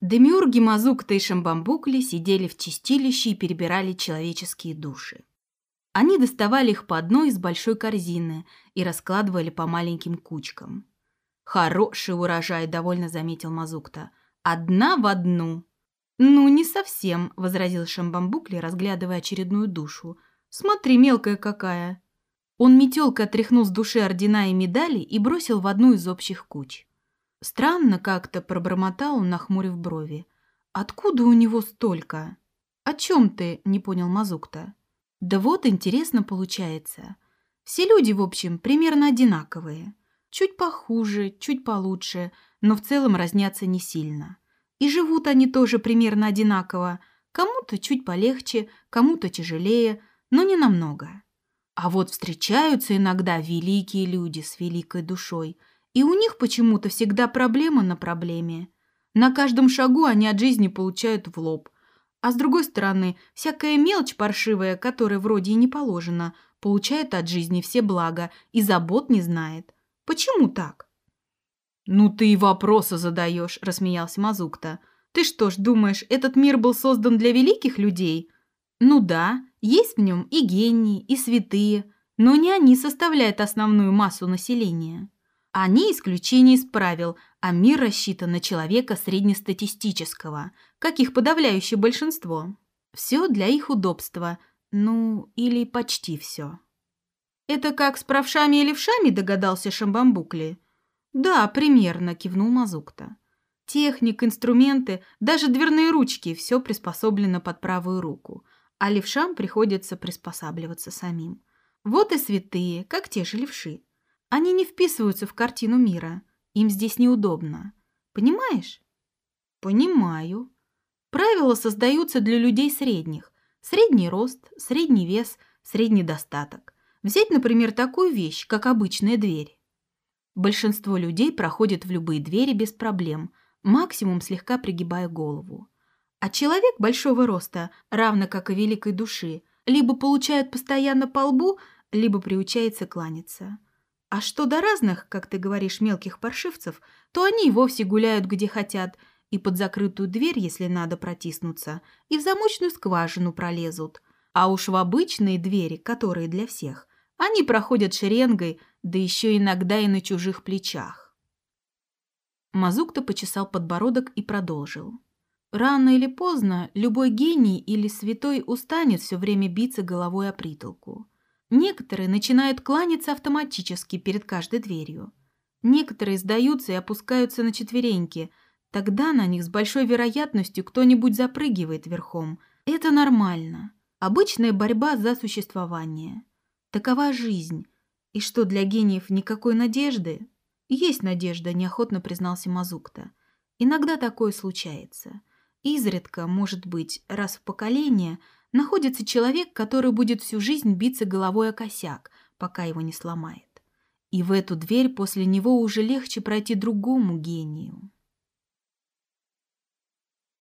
Демиурги Мазукта и Шамбамбукли сидели в чистилище и перебирали человеческие души. Они доставали их по одной из большой корзины и раскладывали по маленьким кучкам. «Хороший урожай», — довольно заметил Мазукта. «Одна в одну». «Ну, не совсем», — возразил Шамбамбукли, разглядывая очередную душу. «Смотри, мелкая какая». Он метелкой отряхнул с души ордена и медали и бросил в одну из общих куч. Странно как-то пробормотал нахмурив брови. «Откуда у него столько?» «О чем ты?» – не понял Мазукта. «Да вот интересно получается. Все люди, в общем, примерно одинаковые. Чуть похуже, чуть получше, но в целом разнятся не сильно. И живут они тоже примерно одинаково. Кому-то чуть полегче, кому-то тяжелее, но не намного. А вот встречаются иногда великие люди с великой душой – и у них почему-то всегда проблема на проблеме. На каждом шагу они от жизни получают в лоб. А с другой стороны, всякая мелочь паршивая, которая вроде и не положена, получает от жизни все блага и забот не знает. Почему так? «Ну ты и вопросы задаешь», – рассмеялся Мазукта. «Ты что ж думаешь, этот мир был создан для великих людей?» «Ну да, есть в нем и гении, и святые, но не они составляют основную массу населения». Они а исключение из правил, а мир рассчитан на человека среднестатистического, каких подавляющее большинство. Все для их удобства, ну или почти все. «Это как с правшами и левшами?» – догадался Шамбамбукли. «Да, примерно», – кивнул Мазукта. «Техник, инструменты, даже дверные ручки – все приспособлено под правую руку, а левшам приходится приспосабливаться самим. Вот и святые, как те же левши». Они не вписываются в картину мира. Им здесь неудобно. Понимаешь? Понимаю. Правила создаются для людей средних. Средний рост, средний вес, средний достаток. Взять, например, такую вещь, как обычная дверь. Большинство людей проходят в любые двери без проблем, максимум слегка пригибая голову. А человек большого роста, равно как и великой души, либо получает постоянно по лбу, либо приучается кланяться – а что до разных, как ты говоришь, мелких паршивцев, то они и вовсе гуляют где хотят, и под закрытую дверь, если надо протиснуться, и в замочную скважину пролезут. А уж в обычные двери, которые для всех, они проходят шеренгой, да еще иногда и на чужих плечах. Мазук-то почесал подбородок и продолжил. Рано или поздно любой гений или святой устанет все время биться головой о притолку. Некоторые начинают кланяться автоматически перед каждой дверью. Некоторые сдаются и опускаются на четвереньки. Тогда на них с большой вероятностью кто-нибудь запрыгивает верхом. Это нормально. Обычная борьба за существование. Такова жизнь. И что для гениев никакой надежды? Есть надежда, неохотно признался Мазукта. Иногда такое случается. Изредка, может быть, раз в поколение – находится человек, который будет всю жизнь биться головой о косяк, пока его не сломает. И в эту дверь после него уже легче пройти другому гению.